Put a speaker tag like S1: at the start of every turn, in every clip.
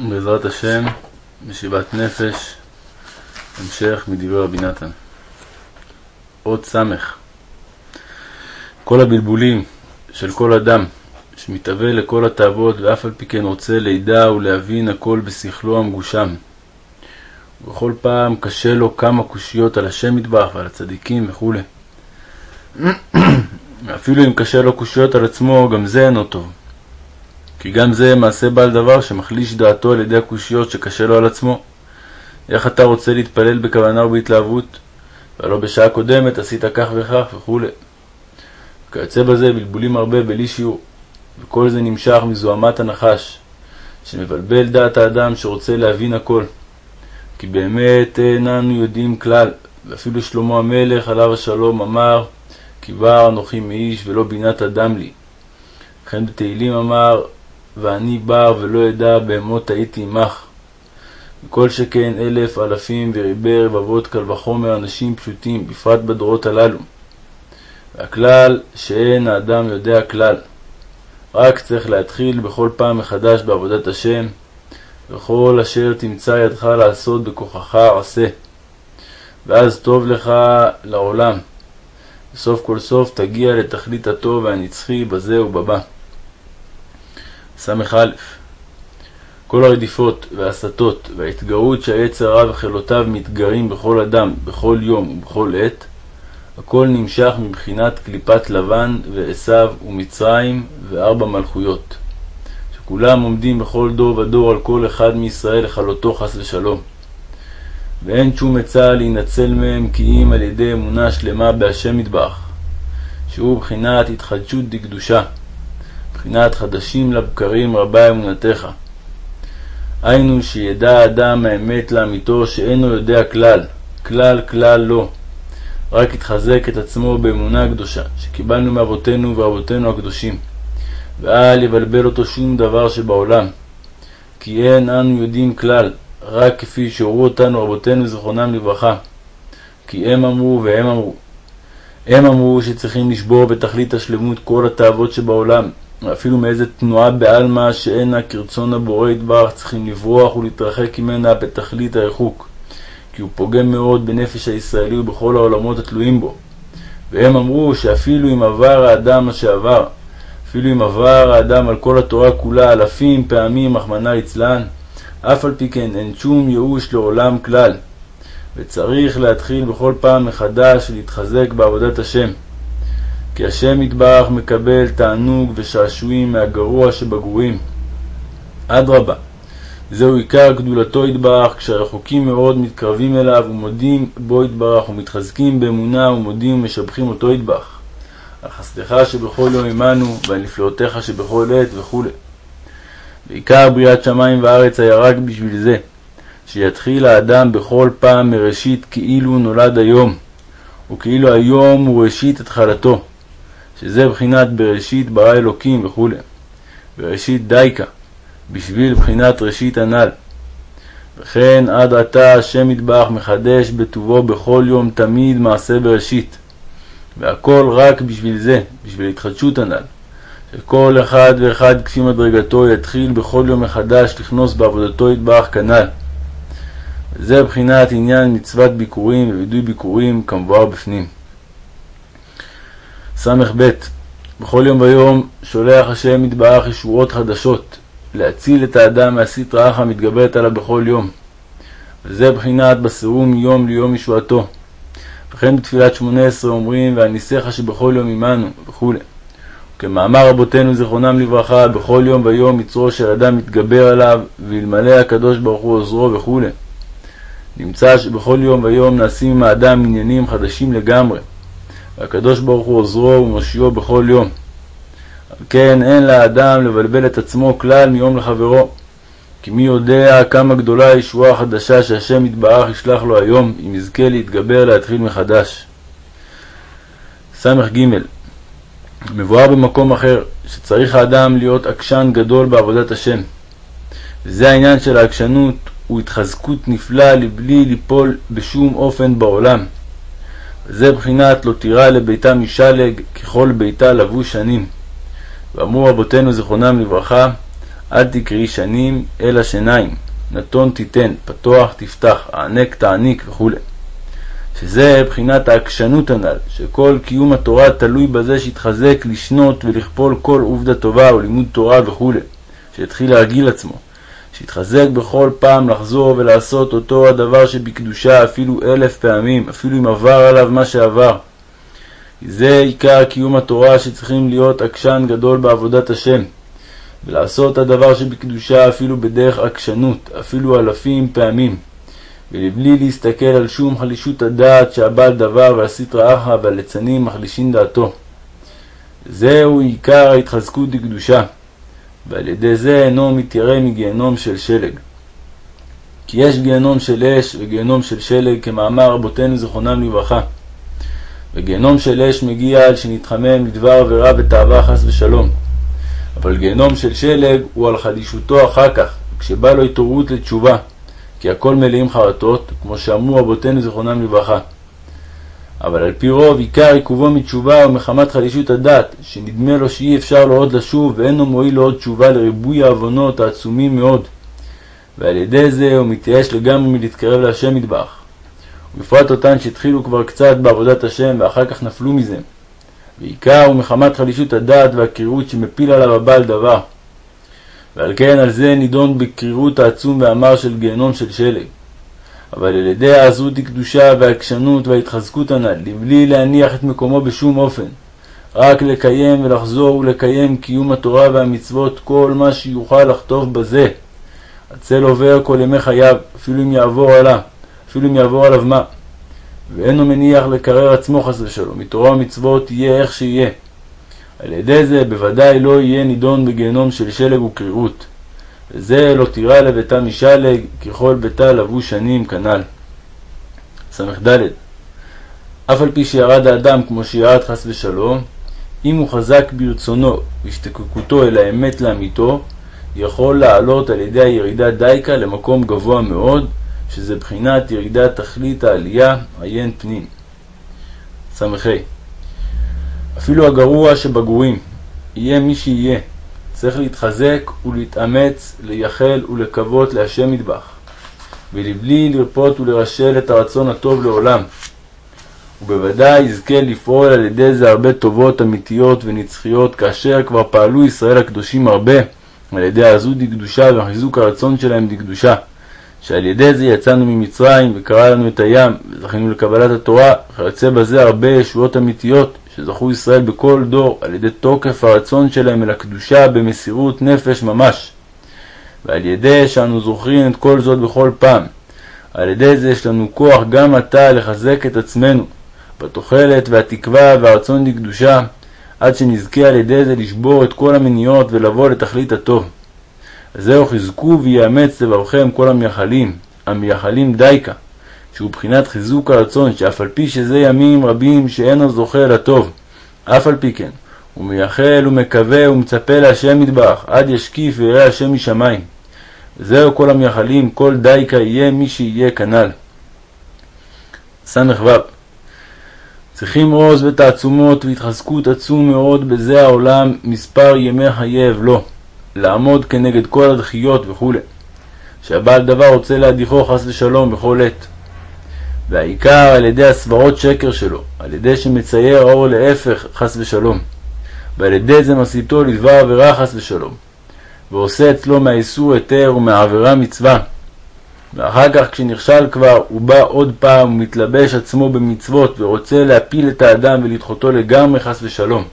S1: בעזרת השם, ישיבת נפש, המשך מדברי רבי נתן. עוד סמך. כל הבלבולים של כל אדם שמתהווה לכל התאוות ואף על פי כן רוצה לידע ולהבין הכל בשכלו המגושם. ובכל פעם קשה לו כמה קושיות על השם מטבח ועל הצדיקים וכו'. אפילו אם קשה לו קושיות על עצמו, גם זה אינו טוב. כי גם זה מעשה בעל דבר שמחליש דעתו על ידי הקושיות שקשה לו על עצמו. איך אתה רוצה להתפלל בכוונה ובהתלהבות, והלא בשעה קודמת עשית כך וכך וכו'. וכיוצא בזה בלבולים הרבה בלי שיעור, וכל זה נמשך מזוהמת הנחש, שמבלבל דעת האדם שרוצה להבין הכל. כי באמת איננו יודעים כלל, ואפילו שלמה המלך עליו השלום אמר, כי בא אנוכי מאיש ולא בינת אדם לי. וכן בתהילים אמר, ואני בר ולא אדע בהמות הייתי עמך. וכל שכן אלף אלפים וריבי רבבות קל וחומר אנשים פשוטים, בפרט בדורות הללו. והכלל שאין האדם יודע כלל. רק צריך להתחיל בכל פעם מחדש בעבודת השם, וכל אשר תמצא ידך לעשות בכוחך עשה. ואז טוב לך לעולם. וסוף כל סוף תגיע לתכלית הטוב והנצחי בזה ובבא. ס"א כל הרדיפות וההסתות וההתגרות שהיצר הרע וחילותיו מתגרים בכל אדם, בכל יום ובכל עת, הכל נמשך מבחינת קליפת לבן ועשו ומצרים וארבע מלכויות, שכולם עומדים בכל דור ודור על כל אחד מישראל לכלותו חס ושלום. ואין שום עצה להינצל מהם כי אם על ידי אמונה שלמה בהשם מטבח, שהוא בחינת התחדשות דקדושה. בחינת חדשים לבקרים רבה אמונתך. היינו שידע האדם האמת לאמיתו שאינו יודע כלל, כלל כלל לא. רק יתחזק את עצמו באמונה קדושה, שקיבלנו מאבותינו ואבותינו הקדושים, ואל יבלבל אותו שום דבר שבעולם. כי אין אנו יודעים כלל, רק כפי שהורו אותנו רבותינו זיכרונם לברכה. כי הם אמרו והם אמרו. הם אמרו שצריכים לשבור בתכלית השלמות כל התאוות שבעולם, אפילו מאיזה תנועה בעלמא שאינה כרצון הבורא יתברך, צריכים לברוח ולהתרחק ממנה בתכלית הריחוק, כי הוא פוגם מאוד בנפש הישראלי ובכל העולמות התלויים בו. והם אמרו שאפילו אם עבר האדם מה שעבר, אפילו אם עבר האדם על כל התורה כולה אלפים פעמים, רחמנא ליצלן, אף על פי כן אין שום ייאוש לעולם כלל, וצריך להתחיל בכל פעם מחדש ולהתחזק בעבודת השם. כי השם יתברך מקבל תענוג ושעשועים מהגרוע שבגרועים. אדרבה, זהו עיקר גדולתו יתברך, כשהרחוקים מאוד מתקרבים אליו ומודים בו יתברך ומתחזקים באמונה ומודים ומשבחים אותו יתברך. על חסדך שבכל יום עמנו ועל נפלאותיך שבכל עת וכו'. ועיקר בריאת שמיים וארץ היה רק בשביל זה, שיתחיל האדם בכל פעם מראשית כאילו נולד היום, וכאילו היום הוא ראשית התחלתו. שזה בחינת בראשית ברא אלוקים וכו', בראשית דייקה, בשביל בחינת ראשית הנ"ל. וכן עד עתה השם יתברך מחדש בטובו בכל יום תמיד מעשה בראשית, והכל רק בשביל זה, בשביל התחדשות הנ"ל. שכל אחד ואחד כפי מדרגתו יתחיל בכל יום מחדש לכנוס בעבודתו יתברך כנ"ל. וזה בחינת עניין מצוות ביקורים ווידוי ביקורים כמבואר בפנים. ס"ב בכל יום ויום שולח השם יתברך ישועות חדשות להציל את האדם מהסטרא אחא המתגברת עליו בכל יום. וזה בחינת בסירו מיום ליום ישועתו. וכן בתפילת שמונה עשרה אומרים והניסך שבכל יום עמנו וכו'. כמאמר רבותינו זיכרונם לברכה בכל יום ויום יצרו של אדם מתגבר עליו ואלמלא הקדוש ברוך הוא עוזרו וכו'. נמצא שבכל יום ויום נעשים עם האדם עניינים חדשים לגמרי. והקדוש ברוך הוא עוזרו ומושיעו בכל יום. כן אין לאדם לבלבל את עצמו כלל מיום לחברו. כי מי יודע כמה גדולה הישועה החדשה שהשם יתברך ישלח לו היום, אם יזכה להתגבר להתחיל מחדש. ס"ג מבואר במקום אחר, שצריך האדם להיות עקשן גדול בעבודת השם. וזה העניין של העקשנות, הוא התחזקות נפלאה לבלי ליפול בשום אופן בעולם. וזה בחינת לא תירא לביתה משלג ככל ביתה לבוש שנים. ואמרו רבותינו זיכרונם לברכה, אל תקראי שנים, אלא שיניים, נתון תיתן, פתוח תפתח, הענק תעניק וכו'. שזה בחינת העקשנות הנ"ל, שכל קיום התורה תלוי בזה שיתחזק לשנות ולכפול כל עובדה טובה ולימוד תורה וכו', שיתחיל להרגיל עצמו, שיתחזק בכל פעם לחזור ולעשות אותו הדבר שבקדושה אפילו אלף פעמים, אפילו אם עבר עליו מה שעבר. זה עיקר קיום התורה שצריכים להיות עקשן גדול בעבודת השם, ולעשות הדבר שבקדושה אפילו בדרך עקשנות, אפילו אלפים פעמים. ולבלי להסתכל על שום חלישות הדעת שהבעל דבר והסטרא אחא והליצנים מחלישין דעתו. זהו עיקר ההתחזקות דקדושה, ועל ידי זה אינו מתיירא מגיהנום של שלג. כי יש גיהנום של אש וגיהנום של שלג, כמאמר רבותינו זיכרונם לברכה. וגיהנום של אש מגיע על שנתחמם לדבר עבירה ותאווה חס ושלום. אבל גיהנום של שלג הוא על חדישותו אחר כך, כשבא לו התעוררות לתשובה. כי הכל מלאים חרטות, כמו שאמרו רבותינו זיכרונם לברכה. אבל על פי רוב עיקר עיכובו מתשובה הוא מחמת חלישות הדת, שנדמה לו שאי אפשר לו עוד לשוב, ואינו מועיל לו עוד תשובה לריבוי העוונות העצומים מאוד. ועל ידי זה הוא מתייאש לגמרי מלהתקרב להשם מטבח. ובפרט אותן שהתחילו כבר קצת בעבודת השם ואחר כך נפלו מזה. ועיקר הוא מחמת חלישות הדעת והקרירות שמפיל עליו הבעל דבר. ועל כן על זה נידון בקרירות העצום והמר של גיהנום של שלג. אבל על ידי העזות הקדושה והעקשנות וההתחזקות הנ"ל, לבלי להניח את מקומו בשום אופן, רק לקיים ולחזור ולקיים קיום התורה והמצוות כל מה שיוכל לחטוף בזה. הצל עובר כל ימי חייו, אפילו אם יעבור עליו, אפילו אם יעבור עליו מה. ואינו מניח לקרר עצמו חס ושלום, מתורה ומצוות יהיה איך שיהיה. על ידי זה בוודאי לא יהיה נידון בגיהנום של שלג וקרירות. וזה לא תירא לביתה משלג, ככל ביתה לבוש שנים כנ"ל. ס"ד אף על פי שירד האדם כמו שירד חס ושלום, אם הוא חזק ברצונו והשתקקותו אל האמת לאמיתו, יכול לעלות על ידי הירידה דייקה למקום גבוה מאוד, שזה בחינת ירידת תכלית העלייה, עיין פנים. ס"ה אפילו הגרוע שבגרועים, יהיה מי שיהיה, צריך להתחזק ולהתאמץ, לייחל ולקוות להשם מטבח, ולבלי לרפות ולרשל את הרצון הטוב לעולם. ובוודאי יזכה לפעול על ידי זה הרבה טובות אמיתיות ונצחיות, כאשר כבר פעלו ישראל הקדושים הרבה, על ידי העזות דקדושה וחיזוק הרצון שלהם דקדושה. שעל ידי זה יצאנו ממצרים וקרא לנו את הים וזכינו לקבלת התורה, וכיוצא בזה הרבה ישועות אמיתיות, שזכו ישראל בכל דור על ידי תוקף הרצון שלהם אל הקדושה במסירות נפש ממש. ועל ידי שאנו זוכרים את כל זאת בכל פעם, על ידי זה יש לנו כוח גם עתה לחזק את עצמנו בתוחלת והתקווה והרצון לקדושה, עד שנזכה על ידי זה לשבור את כל המניעות ולבוא לתכלית הטוב. וזהו חזקו ויאמץ לבבכם כל המייחלים, המייחלים דייקה, שהוא בחינת חיזוק הרצון, שאף על פי שזה ימים רבים שאינו זוכה לטוב, אף על פי כן, הוא מייחל ומקווה ומצפה להשם מטבח, עד ישקיף ויראה השם משמיים. וזהו כל המייחלים, כל דייקה יהיה מי שיהיה כנ"ל. ס"ו צריכים עוז ותעצומות והתחזקות עצום מאוד בזה העולם מספר ימי חיי אבלו, לעמוד כנגד כל הדחיות וכו', שהבעל דבר רוצה להדיחו חס ושלום בכל עת. והעיקר על ידי הסברות שקר שלו, על ידי שמצייר אור להפך חס ושלום, ועל ידי זה מסיתו לדבר עבירה חס ושלום, ועושה אצלו מהאיסור היתר ומהעבירה מצווה. ואחר כך כשנכשל כבר, הוא בא עוד פעם ומתלבש עצמו במצוות ורוצה להפיל את האדם ולדחותו לגמרי חס ושלום.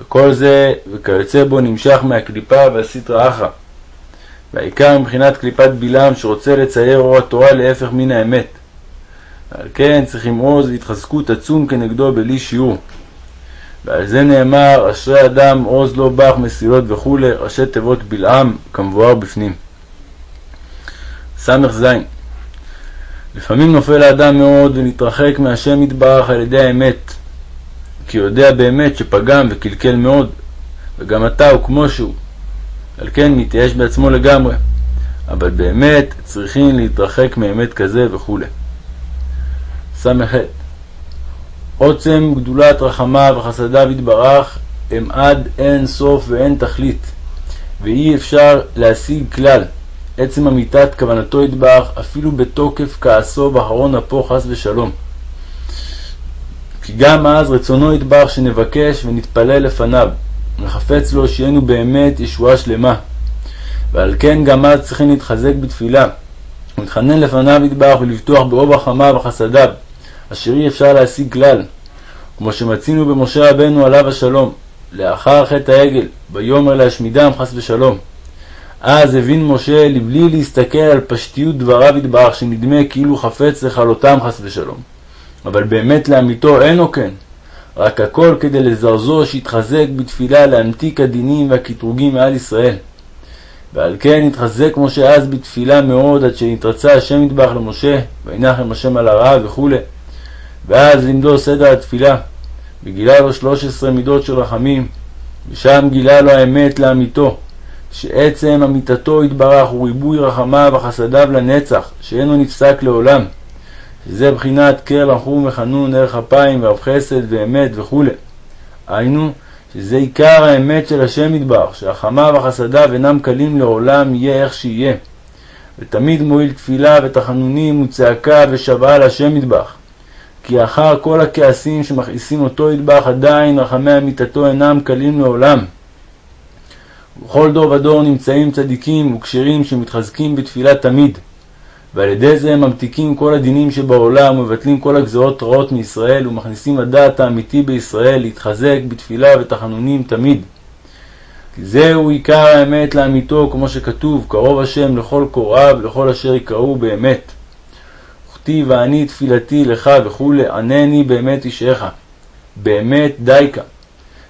S1: וכל זה וכיוצא בו נמשך מהקליפה והסטרא אחא. והעיקר מבחינת קליפת בלעם שרוצה לצייר אור התורה להפך מן האמת. ועל כן צריכים עוז והתחזקות עצום כנגדו בלי שיעור. ועל זה נאמר, אשרי אדם עוז לא בך מסילות וכולי, ראשי תיבות בלעם, כמבואר בפנים. ס"ז לפעמים נופל האדם מאוד ומתרחק מהשם יתברך על ידי האמת, כי יודע באמת שפגם וקלקל מאוד, וגם אתה הוא כמו שהוא, על כן מתייאש בעצמו לגמרי, אבל באמת צריכים להתרחק מאמת כזה וכולי. ס"ח עוצם גדולת רחמיו וחסדיו יתברך הם עד אין סוף ואין תכלית. ואי אפשר להשיג כלל עצם אמיתת כוונתו יתברך, אפילו בתוקף כעסו ואחרון אפו חס ושלום. כי גם אז רצונו יתברך שנבקש ונתפלל לפניו, וחפץ לו שיהיינו באמת ישועה שלמה. ועל כן גם אז צריכים להתחזק בתפילה, ולהתחנן לפניו יתברך ולבטוח באוב החמה וחסדיו, אשר אי אפשר להשיג כלל, כמו שמצינו במשה רבנו עליו השלום, לאחר חטא העגל, ויאמר להשמידם חס ושלום. אז הבין משה לבלי להסתכל על פשטיות דבריו יתברך, שנדמה כאילו חפץ לכלותם חס ושלום. אבל באמת לאמיתו אינו כן, רק הכל כדי לזרזו שיתחזק בתפילה להמתיק הדינים והקטרוגים מעל ישראל. ועל כן התחזק משה אז בתפילה מאוד עד שנתרצה השם יתברך למשה, וינחם השם על הרעה וכו'. ואז לימדו סדר התפילה, וגילה לו שלוש עשרה מידות של רחמים, ושם גילה לו האמת לאמיתו, שעצם אמיתתו יתברך הוא ריבוי רחמיו וחסדיו לנצח, שאינו נפסק לעולם. שזה בחינת קר רחום וחנון, ערך אפיים ורב חסד ואמת וכו'. היינו, שזה עיקר האמת של השם יתברך, שהחמה וחסדיו אינם קלים לעולם, יהיה איך שיהיה. ותמיד מועיל תפילה ותחנונים וצעקה ושבעה להשם יתברך. כי אחר כל הכעסים שמכעיסים אותו יתברך, עדיין רחמי אמיתתו אינם קלים לעולם. ובכל דור ודור נמצאים צדיקים וכשרים שמתחזקים בתפילה תמיד. ועל ידי זה הם ממתיקים כל הדינים שבעולם ומבטלים כל הגזרות רעות מישראל ומכניסים הדעת האמיתי בישראל להתחזק בתפילה ותחנונים תמיד. כי זהו עיקר האמת לאמיתו, כמו שכתוב, קרוב השם לכל קוראיו ולכל אשר יקראו באמת. וכתיב ואני תפילתי לך וכולי, ענני באמת אישך. באמת דייקה.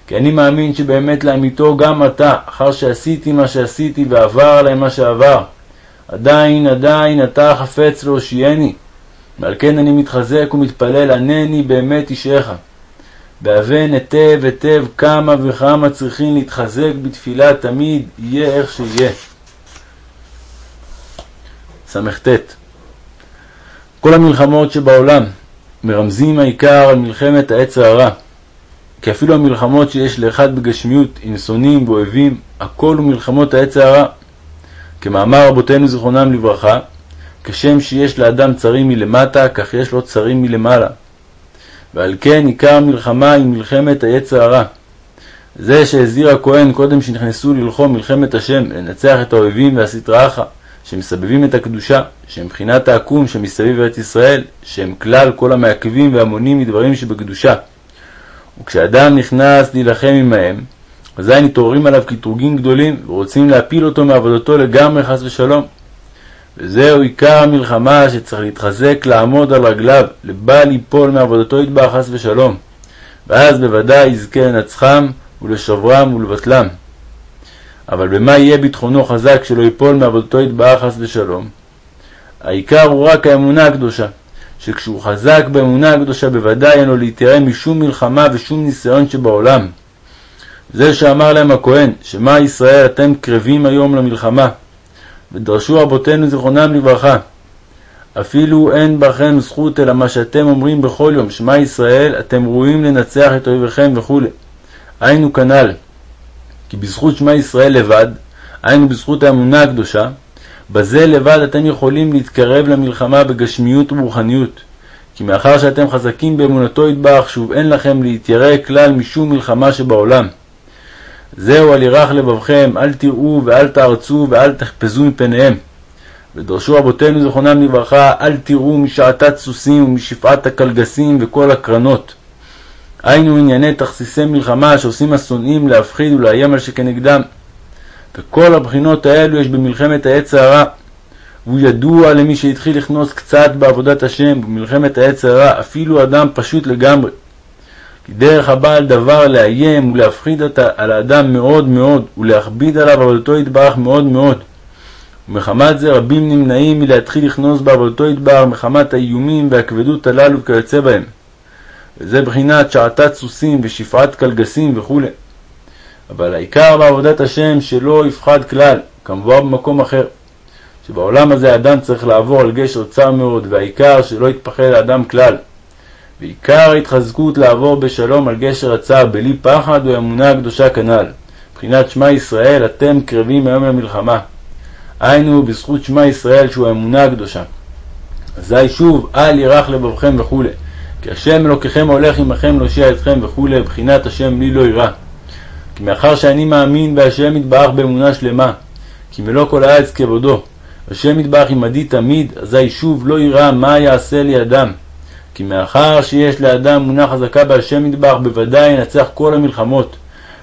S1: כי אני מאמין שבאמת לאמיתו גם אתה, אחר שעשיתי מה שעשיתי ועבר עליי מה שעבר, עדיין עדיין אתה חפץ להושיעני, ועל כן אני מתחזק ומתפלל, ענני באמת אישך. בהבן היטב היטב כמה וכמה צריכים להתחזק בתפילה תמיד, יהיה איך שיהיה. סט כל המלחמות שבעולם מרמזים העיקר על מלחמת העץ הרע. כי אפילו המלחמות שיש לאחד בגשמיות עם שונאים ואויבים, הכל הוא מלחמות העץ הרע. כמאמר רבותינו זיכרונם לברכה, כשם שיש לאדם צרים מלמטה, כך יש לו צרים מלמעלה. ועל כן עיקר המלחמה היא מלחמת היצר הרע. זה שהזהיר הכהן קודם שנכנסו ללחום מלחמת השם, לנצח את האויבים והסטרא אחא, שמסבבים את הקדושה, שהם בחינת העקום שמסביב ארץ ישראל, שהם כלל כל המעכבים והמונים מדברים שבקדושה. וכשאדם נכנס להילחם עמהם, אזי מתעוררים עליו קטרוגים גדולים, ורוצים להפיל אותו מעבודתו לגמרי חס ושלום. וזהו עיקר המלחמה שצריך להתחזק לעמוד על רגליו, לבל ליפול מעבודתו יתבע חס ושלום. ואז בוודאי יזכה לנצחם ולשברם ולבטלם. אבל במה יהיה ביטחונו חזק שלא ייפול מעבודתו יתבע חס ושלום? העיקר הוא רק האמונה הקדושה, שכשהוא חזק באמונה הקדושה בוודאי אין לו להתיירא משום מלחמה ושום ניסיון שבעולם. זה שאמר להם הכהן, שמע ישראל אתם קרבים היום למלחמה, ודרשו רבותינו זיכרונם לברכה. אפילו אין בכם זכות אלא מה שאתם אומרים בכל יום, שמע ישראל, אתם ראויים לנצח את אויביכם וכו'. היינו כנ"ל. כי בזכות שמע ישראל לבד, היינו בזכות האמונה הקדושה, בזה לבד אתם יכולים להתקרב למלחמה בגשמיות וברוחניות. כי מאחר שאתם חזקים באמונתו יתברך, שוב אין לכם להתיירא כלל משום מלחמה שבעולם. זהו על ירח לבבכם, אל תראו ואל תארצו ואל תחפזו מפניהם. ודרשו רבותינו זכרונם לברכה, אל תראו משעתת סוסים ומשפעת הקלגסים וכל הקרנות. היינו ענייני תכסיסי מלחמה שעושים השונאים להפחיד ולאיים על שכנגדם. וכל הבחינות האלו יש במלחמת העץ הרע. והוא ידוע למי שהתחיל לכנוס קצת בעבודת השם, במלחמת העץ הרע, אפילו אדם פשוט לגמרי. כי דרך הבעל דבר לאיים ולהפחיד על האדם מאוד מאוד, ולהכביד עליו עבודתו יתברך מאוד מאוד. ומחמת זה רבים נמנעים מלהתחיל לכנוס בעבודתו יתברך מחמת האיומים והכבדות הללו וכיוצא בהם. וזה בחינת שעתת סוסים ושפעת קלגסים וכו'. אבל העיקר בעבודת השם שלא יפחד כלל, כמובן במקום אחר. שבעולם הזה האדם צריך לעבור על גשר צר מאוד, והעיקר שלא יתפחד האדם כלל. ועיקר ההתחזקות לעבור בשלום על גשר הצער בלי פחד הוא האמונה הקדושה כנ"ל, מבחינת שמע ישראל, אתם קרבים היום למלחמה. היינו בזכות שמע ישראל שהוא האמונה הקדושה. אזי שוב, אל ירח לבבכם וכו', כי השם אלוקיכם הולך עמכם להושיע אתכם וכו', בחינת השם לי לא ירא. כי מאחר שאני מאמין בהשם יתברך באמונה שלמה, כי מלוא כל הארץ כבודו, השם יתברך עמדי תמיד, אזי שוב לא ירא מה יעשה לי אדם. כי מאחר שיש לאדם אמונה חזקה בהשם יתברך, בוודאי ינצח כל המלחמות,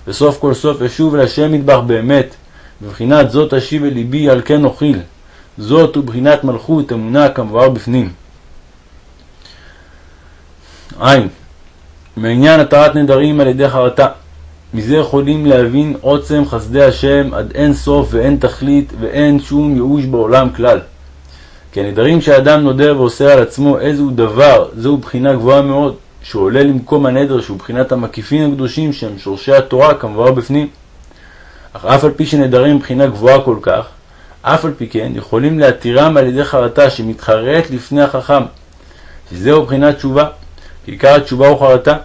S1: וסוף כל סוף ישוב אל השם יתברך באמת, בבחינת זאת אשיב אל ליבי על כן אוכיל. זאת הוא בחינת מלכות אמונה כמבואר בפנים. עין מעניין התרת נדרים על ידי חרטה. מזה יכולים להבין עוצם חסדי השם עד אין סוף ואין תכלית ואין שום ייאוש בעולם כלל. כי הנדרים שהאדם נודר ואוסר על עצמו איזהו דבר, זהו בחינה גבוהה מאוד, שעולה למקום הנדר שהוא בחינת המקיפין הקדושים שהם שורשי התורה כמבואר בפנים. אך אף על פי שנדרים בחינה גבוהה כל כך, אף על פי כן יכולים להתירם על ידי חרטה שמתחרט לפני החכם, שזהו בחינת תשובה, עיקר התשובה הוא חרטה.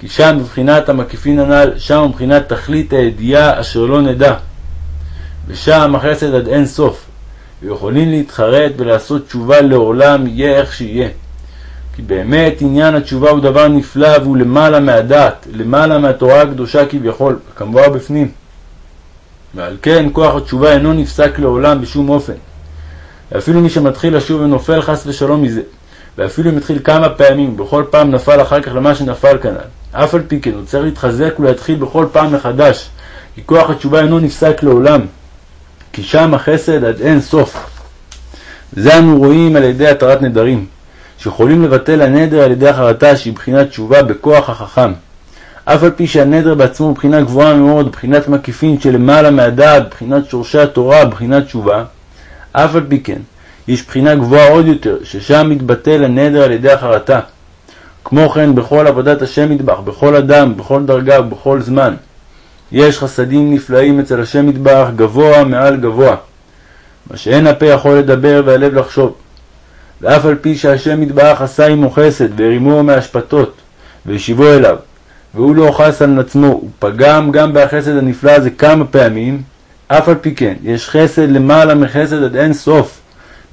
S1: כי שם בבחינת המקיפין הנ"ל, שם מבחינת תכלית הידיעה אשר לא נדע. ושם החסד עד אין סוף, ויכולים להתחרט ולעשות תשובה לעולם, יהיה איך שיהיה. כי באמת עניין התשובה הוא דבר נפלא והוא למעלה מהדעת, למעלה מהתורה הקדושה כביכול, כמובן בפנים. ועל כן כוח התשובה אינו נפסק לעולם בשום אופן. ואפילו מי שמתחיל לשוב ונופל חס ושלום מזה, ואפילו אם התחיל כמה פעמים, בכל פעם נפל אחר כך למה שנפל כנ"ל. אף על פי כן הוא צריך להתחזק ולהתחיל בכל פעם מחדש, כי כוח התשובה אינו נפסק לעולם, כי שם החסד עד אין סוף. זה אנו רואים על ידי התרת נדרים, שיכולים לבטל הנדר על ידי החרטה שהיא בחינת תשובה בכוח החכם. אף על פי שהנדר בעצמו הוא בחינה גבוהה מאוד, בחינת מקיפין שלמעלה מהדעת, בחינת שורשי התורה, בחינת תשובה, אף על פי כן, יש בחינה גבוהה עוד יותר, ששם מתבטל הנדר על ידי החרטה. כמו כן, בכל עבודת השם מטבח, בכל אדם, בכל דרגה ובכל זמן. יש חסדים נפלאים אצל השם מטבח, גבוה מעל גבוה. מה שאין הפה יכול לדבר והלב לחשוב. ואף על פי שהשם מטבח עשה עמו חסד, והרימו מהשפתות, והשיבו אליו, והוא לא חס על עצמו, הוא פגם גם בחסד הנפלא הזה כמה פעמים, אף על פי כן, יש חסד למעלה מחסד עד אין סוף,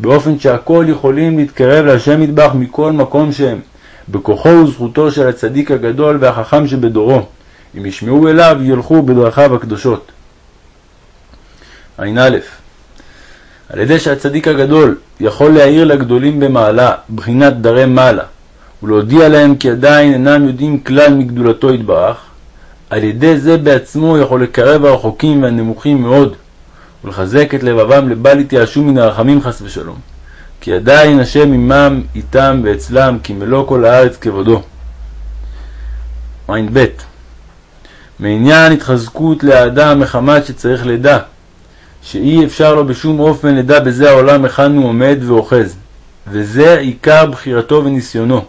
S1: באופן שהכל יכולים להתקרב להשם מטבח מכל מקום שהם, בכוחו וזכותו של הצדיק הגדול והחכם שבדורו. אם ישמעו אליו, ילכו בדרכיו הקדושות. ע"א על ידי שהצדיק הגדול יכול להעיר לגדולים במעלה, בחינת דרי מעלה, ולהודיע להם כי עדיין אינם יודעים כלל מגדולתו יתברך, על ידי זה בעצמו יכול לקרב הרחוקים והנמוכים מאוד, ולחזק את לבבם לבל יתייאשו מן הרחמים חס ושלום. כי עדיין השם עמם, איתם ואצלם, כי מלוא כל הארץ כבודו. ע"ב מעניין התחזקות לאדם מחמת שצריך לדע, שאי אפשר לו בשום אופן לדע בזה העולם היכן הוא עומד ואוחז, וזה עיקר בחירתו וניסיונו.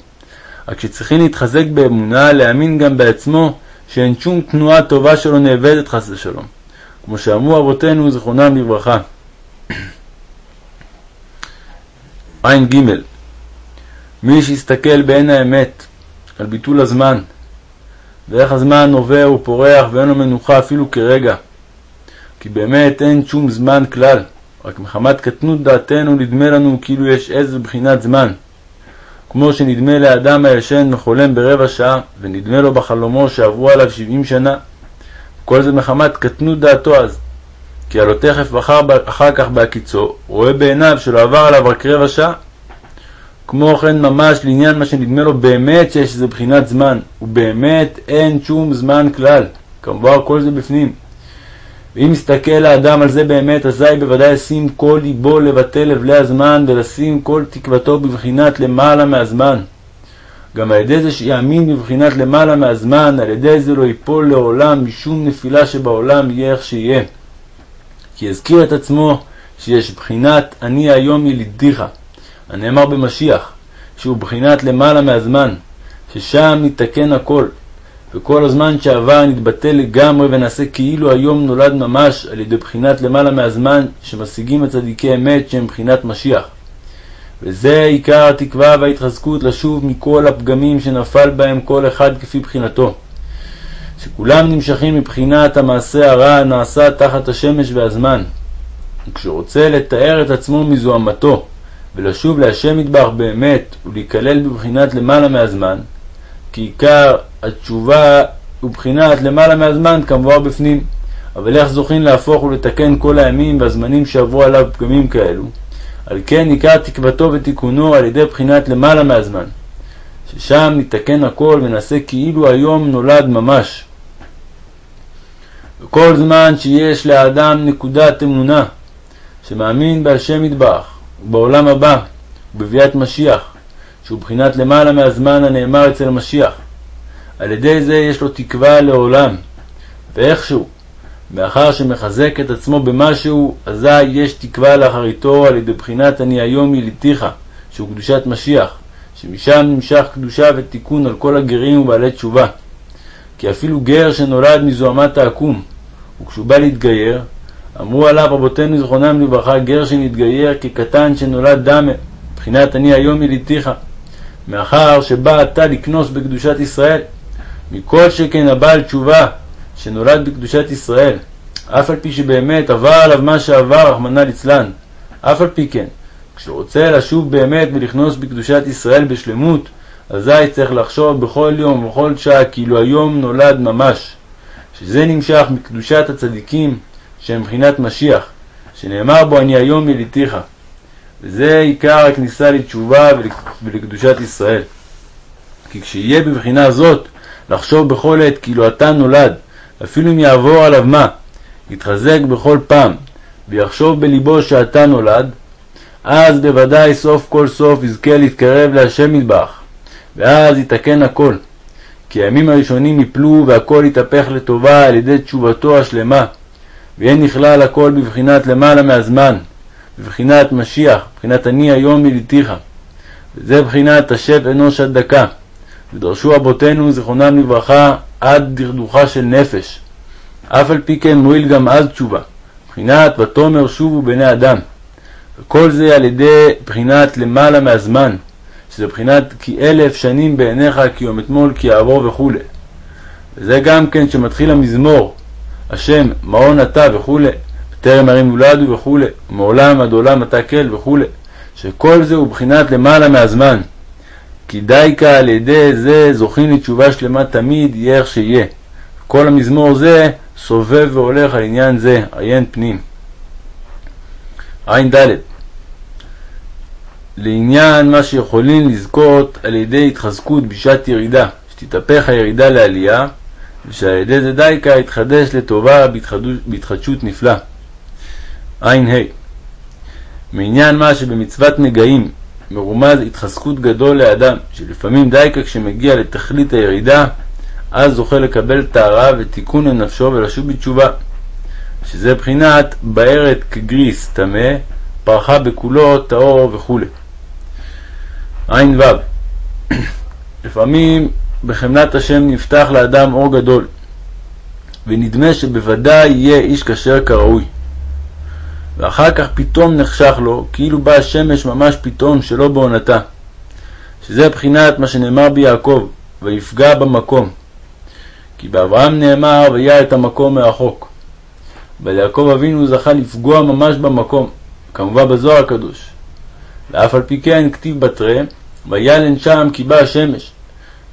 S1: רק שצריכים להתחזק באמונה, להאמין גם בעצמו שאין שום תנועה טובה שלו נאבדת חס ושלום, כמו שאמרו אבותינו זיכרונם לברכה. ע"ג מי שיסתכל בעין האמת על ביטול הזמן, ואיך הזמן עובר ופורח ואין לו מנוחה אפילו כרגע, כי באמת אין שום זמן כלל, רק מחמת קטנות דעתנו נדמה לנו כאילו יש איזה בחינת זמן. כמו שנדמה לאדם הישן וחולם ברבע שעה, ונדמה לו בחלומו שעברו עליו שבעים שנה. כל זה מחמת קטנות דעתו אז. כי הלא תכף אחר, אחר כך בהקיצו, רואה בעיניו שלא עבר עליו רק רבע שעה. כמו כן ממש לעניין מה שנדמה לו באמת שיש איזה בחינת זמן, ובאמת אין שום זמן כלל. כמובן כל זה בפנים. ואם מסתכל האדם על זה באמת, אזי בוודאי ישים כל ליבו לבטל לבלי הזמן, ולשים כל תקוותו בבחינת למעלה מהזמן. גם על ידי זה שיאמין בבחינת למעלה מהזמן, על ידי זה לא ייפול לעולם משום נפילה שבעולם יהיה איך שיהיה. כי יזכיר את עצמו שיש בחינת אני היום ילידיך, הנאמר במשיח, שהוא בחינת למעלה מהזמן, ששם ניתקן הכל, וכל הזמן שעבר נתבטל לגמרי ונעשה כאילו היום נולד ממש על ידי בחינת למעלה מהזמן שמשיגים הצדיקי אמת שהם בחינת משיח. וזה עיקר התקווה וההתחזקות לשוב מכל הפגמים שנפל בהם כל אחד כפי בחינתו. שכולם נמשכים מבחינת המעשה הרע הנעשה תחת השמש והזמן. וכשרוצה לתאר את עצמו מזוהמתו, ולשוב להשם מטבח באמת, ולהיכלל בבחינת למעלה מהזמן, כי עיקר התשובה הוא בחינת למעלה מהזמן כמבואר בפנים. אבל איך זוכין להפוך ולתקן כל הימים והזמנים שעברו עליו פגמים כאלו? על כן עיקר תקוותו ותיקונו על ידי בחינת למעלה מהזמן, ששם נתקן הכל ונעשה כאילו היום נולד ממש. וכל זמן שיש לאדם נקודת אמונה, שמאמין בה' מטבח, ובעולם הבא, ובביאת משיח, שהוא בחינת למעלה מהזמן הנאמר אצל המשיח. על ידי זה יש לו תקווה לעולם, ואיכשהו, מאחר שמחזק את עצמו במשהו, אזי יש תקווה לאחריתו על ידי בחינת אני היום יליתיך, שהוא קדושת משיח, שמשם נמשך קדושה ותיקון על כל הגרים ובעלי תשובה. כי אפילו גר שנולד מזוהמת העקום, וכשהוא בא להתגייר, אמרו עליו רבותינו זכרונם לברכה, גר שנתגייר כקטן שנולד דמה, מבחינת אני היום יליתיך, מאחר שבא אתה לקנוס בקדושת ישראל. מכל שכן הבעל תשובה, שנולד בקדושת ישראל, אף על פי שבאמת עבר עליו מה שעבר, רחמנא ליצלן, אף על פי כן, כשהוא רוצה לשוב באמת ולכנוס בקדושת ישראל בשלמות, אזי צריך לחשוב בכל יום ובכל שעה כאילו היום נולד ממש, שזה נמשך מקדושת הצדיקים שהם מבחינת משיח, שנאמר בו אני היום יליתיך. וזה עיקר הכניסה לתשובה ולקדושת ישראל. כי כשיהיה בבחינה זאת, לחשוב בכל עת כאילו אתה נולד, אפילו אם יעבור עליו מה, יתחזק בכל פעם, ויחשוב בלבו שאתה נולד, אז בוודאי סוף כל סוף יזכה להתקרב להשם מטבח, ואז יתקן הכל. כי הימים הראשונים יפלו והכל יתהפך לטובה על ידי תשובתו השלמה, ויהיה נכלל הכל בבחינת למעלה מהזמן, בבחינת משיח, בבחינת אני היום יליתיך. וזה בחינת השב אנוש עד דקה. ודרשו אבותינו זיכרונם לברכה עד דכדוכה של נפש. אף על פי כן מועיל גם אז תשובה, בחינת ותאמר שובו בני אדם. וכל זה על ידי בחינת למעלה מהזמן, שזה בחינת כי אלף שנים בעיניך כי יום אתמול כי יעבור וכולי. וזה גם כן שמתחיל המזמור, השם מעון אתה וכולי, בטרם הרים נולדו וכולי, מעולם עד עולם אתה כל וכולי, שכל זה הוא בחינת למעלה מהזמן. כי דייקה על ידי זה זוכים לתשובה שלמה תמיד, יהיה איך שיהיה. כל המזמור זה סובב והולך על עניין זה, עיין פנים. ע"ד לעניין מה שיכולים לזכות על ידי התחזקות בשעת ירידה, שתתהפך הירידה לעלייה, ושעל ידי זה דייקה יתחדש לטובה בהתחדשות נפלאה. ע"ה מעניין מה שבמצוות נגעים מרומז התחזקות גדול לאדם, שלפעמים דייקה כשמגיע לתכלית הירידה, אז זוכה לקבל טהרה ותיקון לנפשו ולשוב בתשובה, שזה בחינת בארת כגריס טמא, פרחה בכולו טהור וכו'. ע"ו לפעמים בחמלת השם נפתח לאדם אור גדול, ונדמה שבוודאי יהיה איש כשר כראוי. ואחר כך פתאום נחשך לו, כאילו באה השמש ממש פתאום שלא בעונתה. שזה בחינת מה שנאמר ביעקב, ויפגע במקום. כי באברהם נאמר, וירא את המקום מרחוק. אבל יעקב אבינו זכה לפגוע ממש במקום, כמובן בזוהר הקדוש. ואף על פי כן כתיב בתרי, וילן שם כי באה השמש.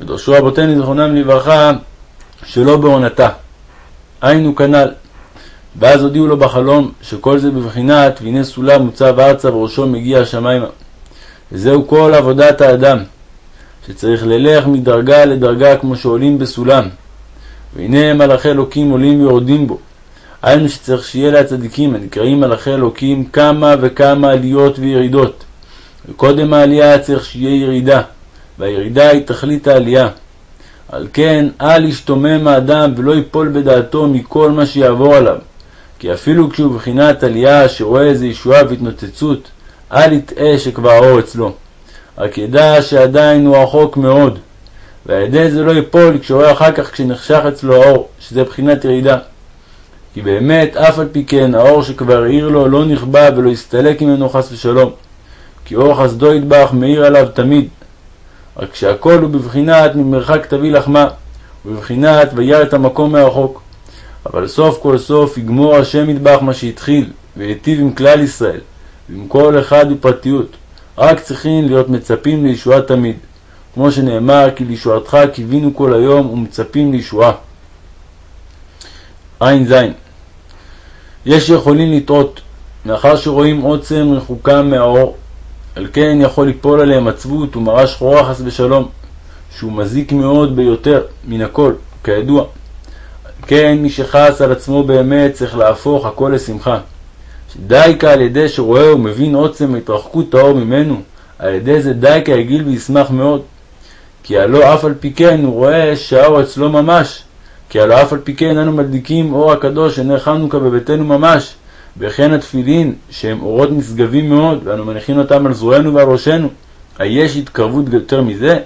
S1: ודרשו רבותינו זכרונם לברכה, שלא בעונתה. היינו כנ"ל. ואז הודיעו לו בחלום שכל זה בבחינת והנה סולם מוצב ארצה וראשו מגיע השמיימה. וזהו כל עבודת האדם, שצריך ללך מדרגה לדרגה כמו שעולים בסולם. והנה מלאכי אלוקים עולים ויורדים בו. היינו שצריך שיהיה לצדיקים הנקראים מלאכי אלוקים כמה וכמה עליות וירידות. וקודם העלייה צריך שיהיה ירידה, והירידה היא תכלית העלייה. על כן אל ישתומם האדם ולא יפול בדעתו מכל מה שיעבור עליו. כי אפילו כשהוא בחינת עלייה שרואה איזה ישועה והתנוצצות, אל יטעה שכבר האור אצלו. רק ידע שעדיין הוא רחוק מאוד, ועל ידי זה לא ייפול כשרואה אחר כך כשנחשך אצלו האור, שזה בחינת ירידה. כי באמת, אף על פי כן, האור שכבר האיר לו לא נכבה ולא הסתלק ממנו חס ושלום. כי אור חסדו ידבח מאיר עליו תמיד. רק שהכל הוא בבחינת ממרחק תביא לחמה, ובבחינת וירא את המקום מרחוק. אבל סוף כל סוף יגמור השם ידבח מה שהתחיל, ויטיב עם כלל ישראל, ועם כל אחד בפרטיות. רק צריכים להיות מצפים לישועה תמיד. כמו שנאמר, כי לישועתך קיווינו כל היום ומצפים לישועה. ע"ז יש יכולים לטעות, מאחר שרואים עוצם רחוקם מהאור, על כן יכול ליפול עליהם עצבות ומרה שחורה חס ושלום, שהוא מזיק מאוד ביותר מן הכל, כידוע. כן, מי שחס על עצמו באמת צריך להפוך הכל לשמחה. שדייקה על ידי שרואה ומבין עוצם התרחקות האור ממנו, על ידי זה דייקה יגיל וישמח מאוד. כי הלא אף על פי כן הוא רואה שהאור אצלו ממש, כי הלא אף על פי כן אנו מדליקים אור הקדוש שנר חנוכה בביתנו ממש, וכן התפילין, שהם אורות נשגבים מאוד, ואנו מניחים אותם על זרוענו ועל ראשנו. היש התקרבות יותר מזה?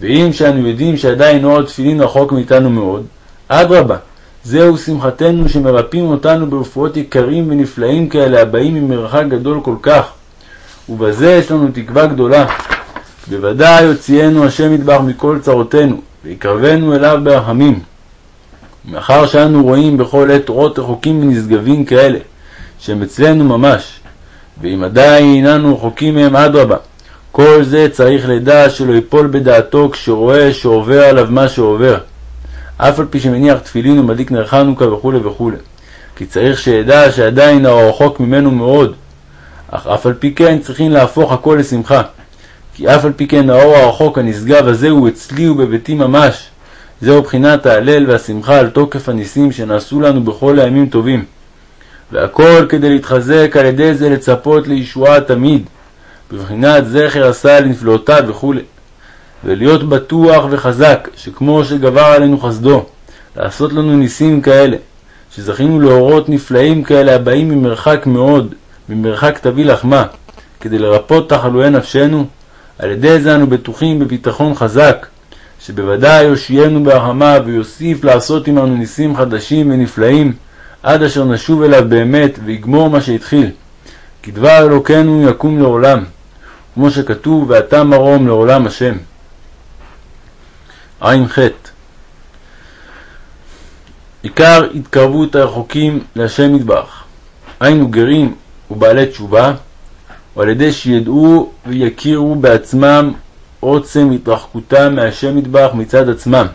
S1: ואם שאנו יודעים שעדיין אור התפילין רחוק מאיתנו מאוד, אדרבה, זהו שמחתנו שמרפאים אותנו ברפואות יקרים ונפלאים כאלה הבאים ממרחק גדול כל כך. ובזה יש לנו תקווה גדולה. בוודאי יוציאנו השם ידבח מכל צרותינו, ויקרבנו אליו ברחמים. מאחר שאנו רואים בכל עת אורות רחוקים ונשגבים כאלה, שהם אצלנו ממש, ואם עדיין אנו רחוקים מהם אדרבה, כל זה צריך לדע שלא ייפול בדעתו כשרואה שעובר עליו מה שעובר. אף על פי שמניח תפילין ומדליק נר חנוכה וכו' וכו'. כי צריך שידע שעדיין האור רחוק ממנו מאוד, אך אף על פי כן צריכים להפוך הכל לשמחה. כי אף על פי כן האור הרחוק הנשגב הזה הוא אצלי ובביתי ממש. זהו בחינת ההלל והשמחה על תוקף הניסים שנעשו לנו בכל הימים טובים. והכל כדי להתחזק על ידי זה לצפות לישועה תמיד, בבחינת זכר עשה לנפלאותיו וכו'. ולהיות בטוח וחזק, שכמו שגבר עלינו חסדו, לעשות לנו ניסים כאלה, שזכינו לאורות נפלאים כאלה הבאים ממרחק מאוד, ממרחק תביא לחמה, כדי לרפות תחלואי נפשנו, על ידי זה אנו בטוחים בביטחון חזק, שבוודאי יושיענו בהחמה ויוסיף לעשות עמנו ניסים חדשים ונפלאים, עד אשר נשוב אליו באמת ויגמור מה שהתחיל. כי דבר אלוקינו יקום לעולם, כמו שכתוב, ואתה מרום לעולם השם. ע"ח עיקר התקרבות הרחוקים להשם מטבח, היינו גרים ובעלי תשובה, ועל ידי שידעו ויכירו בעצמם עוצם התרחקותם מהשם מטבח מצד עצמם.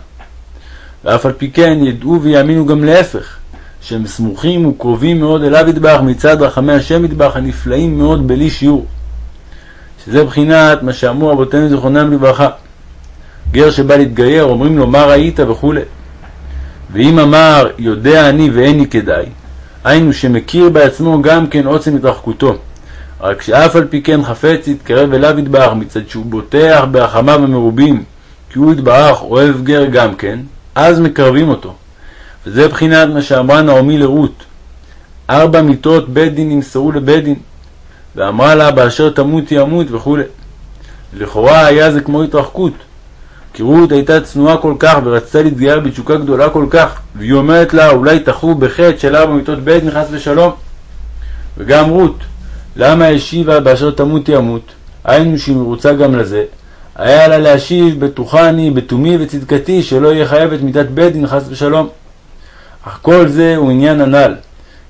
S1: ואף על פי כן ידעו ויאמינו גם להפך, שהם סמוכים וקרובים מאוד אליו יטבח מצד רחמי השם מטבח הנפלאים מאוד בלי שיעור. שזה בחינת מה שאמרו רבותינו זיכרונם לברכה. גר שבא להתגייר, אומרים לו מה ראית וכו'. ואם אמר יודע אני ואין לי כדאי, היינו שמכיר בעצמו גם כן עוצם התרחקותו. רק שאף על פי כן חפץ יתקרב אליו יתברך מצד שהוא בוטח ברחמיו המרובים, כי הוא יתברך אוהב גר גם כן, אז מקרבים אותו. וזה בחינת מה שאמרה נעמי לרות. ארבע מיתות בית דין נמסרו לבית דין, ואמרה לה באשר תמות ימות וכו'. לכאורה היה זה כמו התרחקות, כי רות הייתה צנועה כל כך ורצתה להתגייר בתשוקה גדולה כל כך, והיא אומרת לה אולי תחו בחטא של ארבע מיתות בית דין חס ושלום. וגם רות, למה השיבה באשר תמות ימות? היינו שהיא מרוצה גם לזה. היה לה להשיב בטוחני, בתומי וצדקתי, שלא יהיה חייבת מיתת בית דין חס ושלום. אך כל זה הוא עניין הנ"ל,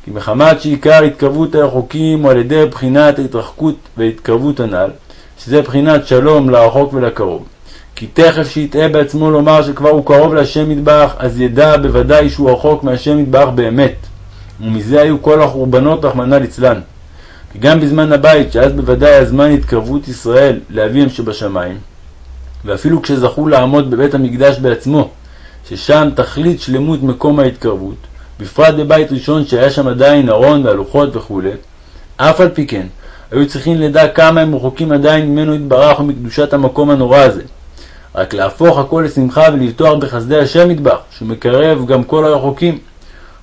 S1: כי מחמת שעיקר התקרבות הרחוקים הוא על ידי בחינת ההתרחקות וההתקרבות הנ"ל, שזה בחינת שלום לרחוק ולקרוב. כי תכף שיטעה בעצמו לומר שכבר הוא קרוב להשם מטבח, אז ידע בוודאי שהוא רחוק מהשם מטבח באמת. ומזה היו כל החורבנות, רחמנא ליצלן. כי גם בזמן הבית, שאז בוודאי הזמן התקרבות ישראל לאביהם שבשמיים, ואפילו כשזכו לעמוד בבית המקדש בעצמו, ששם תכלית שלמות מקום ההתקרבות, בפרט בבית ראשון שהיה שם עדיין ארון והלוחות וכו', אף על פי כן, היו צריכים לדע כמה הם רחוקים עדיין ממנו יתברך ומקדושת המקום הנורא הזה. רק להפוך הכל לשמחה ולבטוח בחסדי השם יתברך, שהוא מקרב גם כל הרחוקים.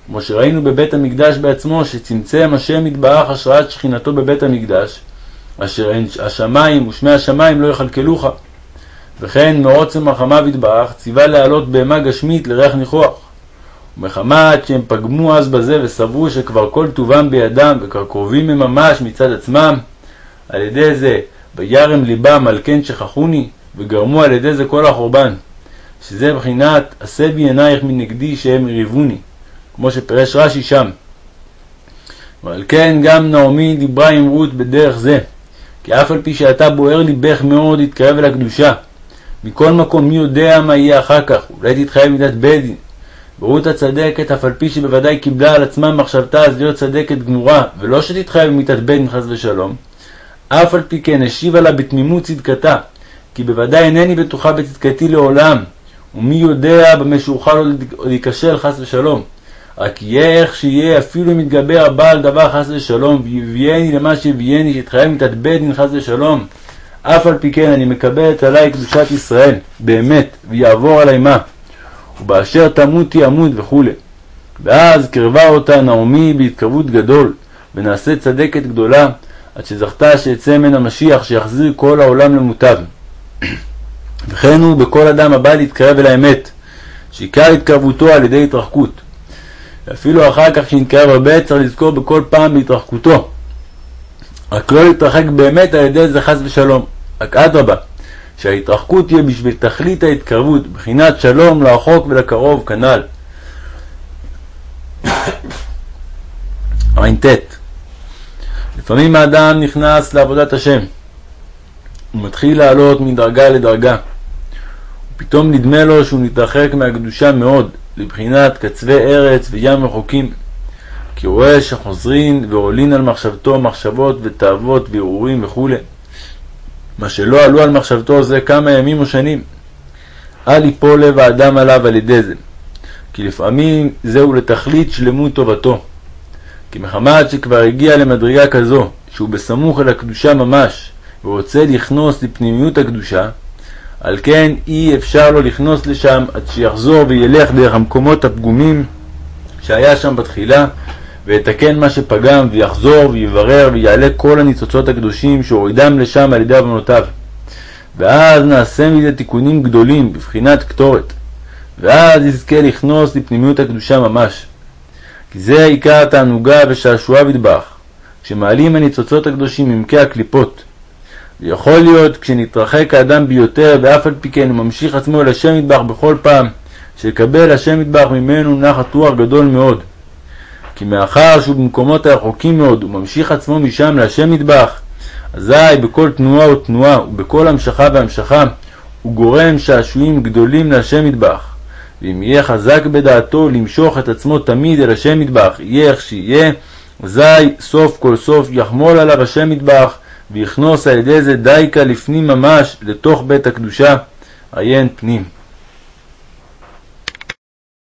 S1: כמו שראינו בבית המקדש בעצמו, שצמצם השם יתברך השראת שכינתו בבית המקדש, אשר השמיים ושמי השמיים לא יכלכלוך. וכן מעוצם רחמיו יתברך ציווה להעלות בהמה גשמית לריח ניחוח. ומחמת שהם פגמו אז בזה וסברו שכבר כל טובם בידם וכבר קרובים הם ממש מצד עצמם, על ידי זה וירם ליבם על כן שכחוני, וגרמו על ידי זה כל החורבן. שזה בחינת עשה בי עינייך מנגדי שהם ריבוני, כמו שפירש רש"י שם. ועל כן גם נעמי דיברה עם רות בדרך זה, כי אף על פי שאתה בוער ליבך מאוד להתקרב אל הקדושה. מכל מקום מי יודע מה יהיה אחר כך, אולי תתחייב מידת בית דין. ורות הצדקת, אף על פי שבוודאי קיבלה על עצמה מחשבתה אז להיות צדקת גמורה, ולא שתתחייב מיתת בית דין חס ושלום, אף על פי כן השיבה לה בתמימות צדקתה, כי בוודאי אינני בטוחה בצדקתי לעולם, ומי יודע במה שאוכל עוד להיכשל חס ושלום. רק יהיה איך שיהיה, אפילו אם יתגבר הבעל דבר חס ושלום, ויביאני למה שהביאני, שיתחייב מתת דין חס ושלום. אף על פי כן אני מקבלת עלי קדושת ישראל, באמת, ויעבור עלי מה. ובאשר תמותי אמות וכו'. ואז קרבה אותה נעמי בהתקרבות גדול, ונעשה צדקת גדולה, עד שזכתה שיצא ממנה משיח, שיחזיר כל העולם למוטב. וכן הוא בכל אדם הבא להתקרב אל האמת, שעיקר התקרבותו על ידי התרחקות. ואפילו אחר כך שנתקרב הרבה צריך לזכור בכל פעם בהתרחקותו. רק לא להתרחק באמת על ידי זה חס ושלום. רק אדרבה, שההתרחקות תהיה בשביל תכלית ההתקרבות, בחינת שלום לרחוק ולקרוב כנ"ל. ע"ט לפעמים האדם נכנס לעבודת השם, הוא מתחיל לעלות מדרגה לדרגה, ופתאום נדמה לו שהוא מתרחק מהקדושה מאוד, לבחינת קצווי ארץ וים רחוקים, כי הוא רואה שחוזרים ועולין על מחשבתו מחשבות ותאוות וערעורים וכו', מה שלא עלו על מחשבתו זה כמה ימים או שנים. אל יפול לב האדם עליו על ידי זה, כי לפעמים זהו לתכלית שלמות טובתו. כי מחמת שכבר הגיע למדרגה כזו, שהוא בסמוך אל הקדושה ממש, ורוצה לכנוס לפנימיות הקדושה, על כן אי אפשר לו לכנוס לשם עד שיחזור וילך דרך המקומות הפגומים שהיה שם בתחילה, ויתקן מה שפגם, ויחזור ויברר ויעלה כל הניצוצות הקדושים שהורידם לשם על ידי עוונותיו. ואז נעשה מזה תיקונים גדולים בבחינת קטורת, ואז יזכה לכנוס לפנימיות הקדושה ממש. כי זה עיקר תענוגה ושעשועיו ידבח, כשמעלים הניצוצות הקדושים ממקי הקליפות. ויכול להיות כשנתרחק האדם ביותר ואף על פי כן הוא ממשיך עצמו אל השם ידבח בכל פעם, שיקבל השם ידבח ממנו נחת רוח גדול מאוד. כי מאחר שהוא במקומות הרחוקים מאוד וממשיך עצמו משם להשם ידבח, אזי בכל תנועה ותנועה ובכל המשכה והמשכה הוא גורם שעשועים גדולים להשם ידבח. ואם יהיה חזק בדעתו למשוך את עצמו תמיד אל השם ידבח, יהיה איך שיהיה, אזי סוף כל סוף יחמול עליו השם ידבח, ויכנוס על ידי זה דייקה לפנים ממש לתוך בית הקדושה, עיין פנים.